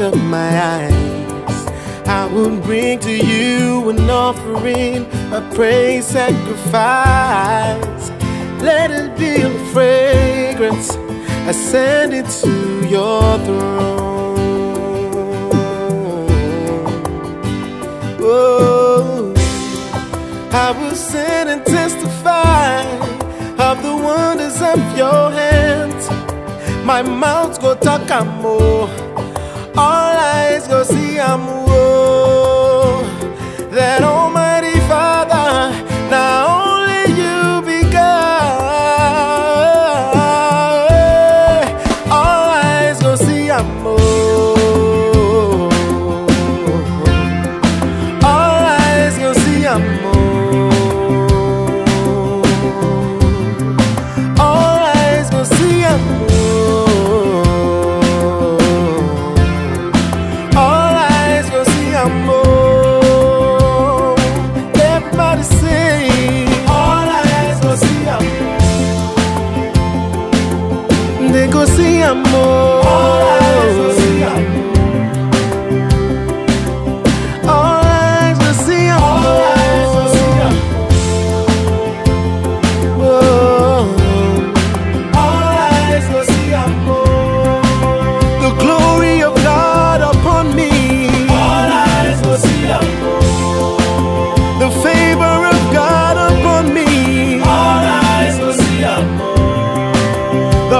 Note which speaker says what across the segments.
Speaker 1: of my eyes. I would bring to you an offering, a praise sacrifice. Let it be a fragrance, I send it to your throne. Oh, I will send and testify of the wonders of your hands. My mouth go talk and more. All eyes go see a movie.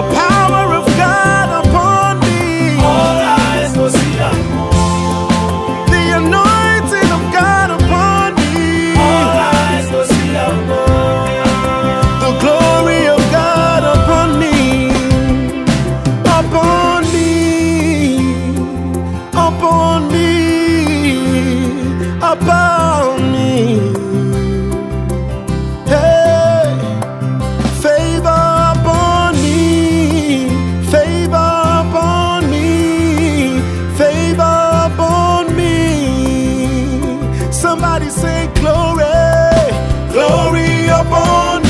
Speaker 1: power. Somebody say glory, glory upon